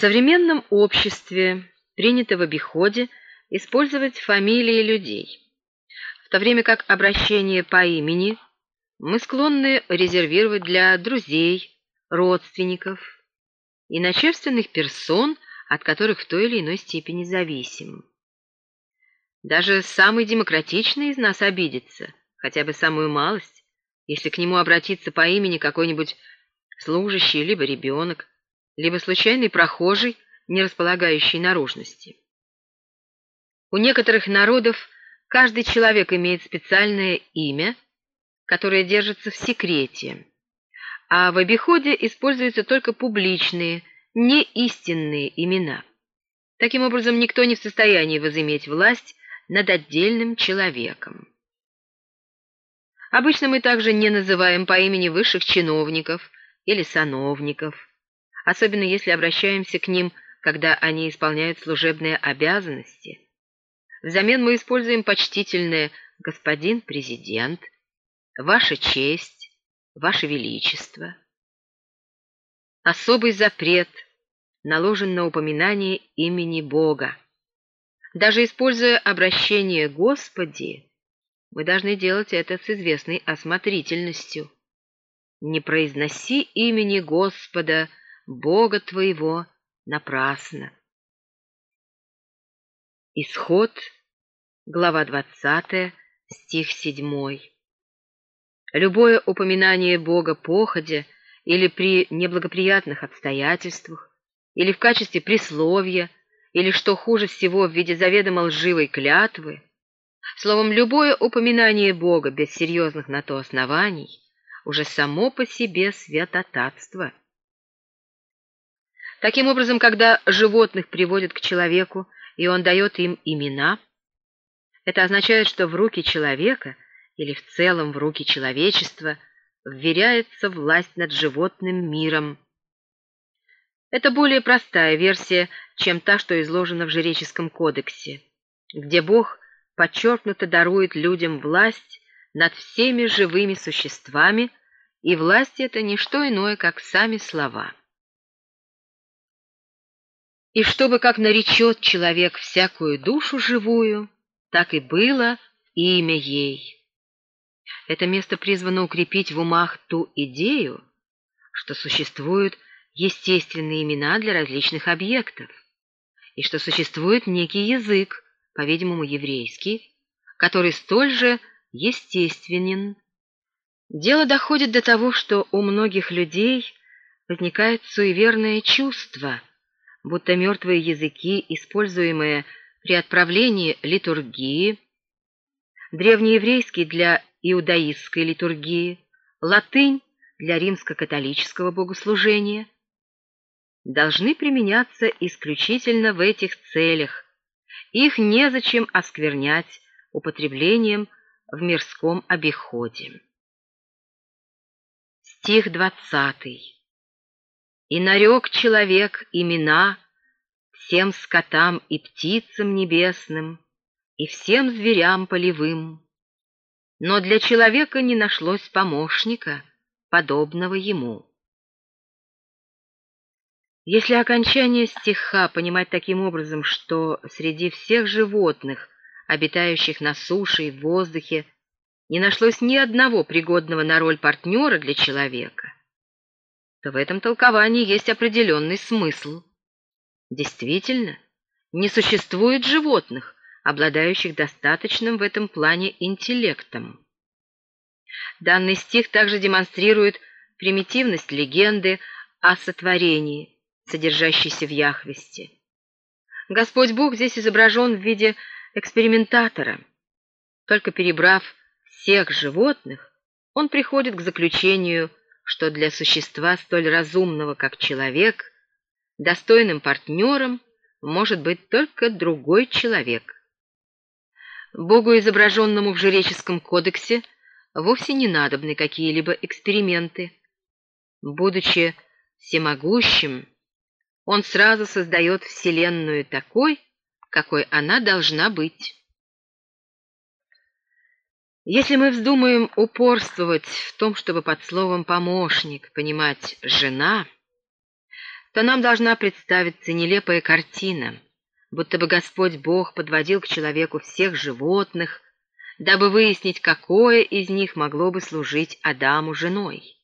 В современном обществе принято в обиходе использовать фамилии людей, в то время как обращение по имени мы склонны резервировать для друзей, родственников и начальственных персон, от которых в той или иной степени зависим. Даже самый демократичный из нас обидится, хотя бы самую малость, если к нему обратиться по имени какой-нибудь служащий, либо ребенок, либо случайный прохожий, не располагающий наружности. У некоторых народов каждый человек имеет специальное имя, которое держится в секрете, а в обиходе используются только публичные, не истинные имена. Таким образом, никто не в состоянии возыметь власть над отдельным человеком. Обычно мы также не называем по имени высших чиновников или сановников, особенно если обращаемся к ним, когда они исполняют служебные обязанности. Взамен мы используем почтительное «господин президент», «ваша честь», «ваше величество». Особый запрет наложен на упоминание имени Бога. Даже используя обращение «Господи», мы должны делать это с известной осмотрительностью. Не произноси имени Господа, Бога твоего, напрасно. Исход, глава 20, стих 7. Любое упоминание Бога походя или при неблагоприятных обстоятельствах, или в качестве присловия, или, что хуже всего, в виде заведомо лживой клятвы, словом, любое упоминание Бога без серьезных на то оснований уже само по себе святотатство. Таким образом, когда животных приводят к человеку, и он дает им имена, это означает, что в руки человека или в целом в руки человечества вверяется власть над животным миром, это более простая версия, чем та, что изложена в Жреческом кодексе, где Бог подчеркнуто дарует людям власть над всеми живыми существами, и власть это не что иное, как сами слова. И чтобы как наречет человек всякую душу живую, так и было имя ей. Это место призвано укрепить в умах ту идею, что существуют естественные имена для различных объектов, и что существует некий язык, по-видимому, еврейский, который столь же естественен. Дело доходит до того, что у многих людей возникает суеверное чувство, будто мертвые языки, используемые при отправлении литургии, древнееврейский для иудаистской литургии, латынь для римско-католического богослужения – должны применяться исключительно в этих целях. Их незачем осквернять употреблением в мирском обиходе. Стих двадцатый. «И нарек человек имена всем скотам и птицам небесным, и всем зверям полевым. Но для человека не нашлось помощника, подобного ему». Если окончание стиха понимать таким образом, что среди всех животных, обитающих на суше и в воздухе, не нашлось ни одного пригодного на роль партнера для человека, то в этом толковании есть определенный смысл. Действительно, не существует животных, обладающих достаточным в этом плане интеллектом. Данный стих также демонстрирует примитивность легенды о сотворении, содержащийся в Яхвесте. Господь Бог здесь изображен в виде экспериментатора. Только перебрав всех животных, он приходит к заключению, что для существа столь разумного, как человек, достойным партнером может быть только другой человек. Богу, изображенному в жреческом кодексе, вовсе не надобны какие-либо эксперименты. Будучи всемогущим, он сразу создает Вселенную такой, какой она должна быть. Если мы вздумаем упорствовать в том, чтобы под словом «помощник» понимать «жена», то нам должна представиться нелепая картина, будто бы Господь Бог подводил к человеку всех животных, дабы выяснить, какое из них могло бы служить Адаму женой.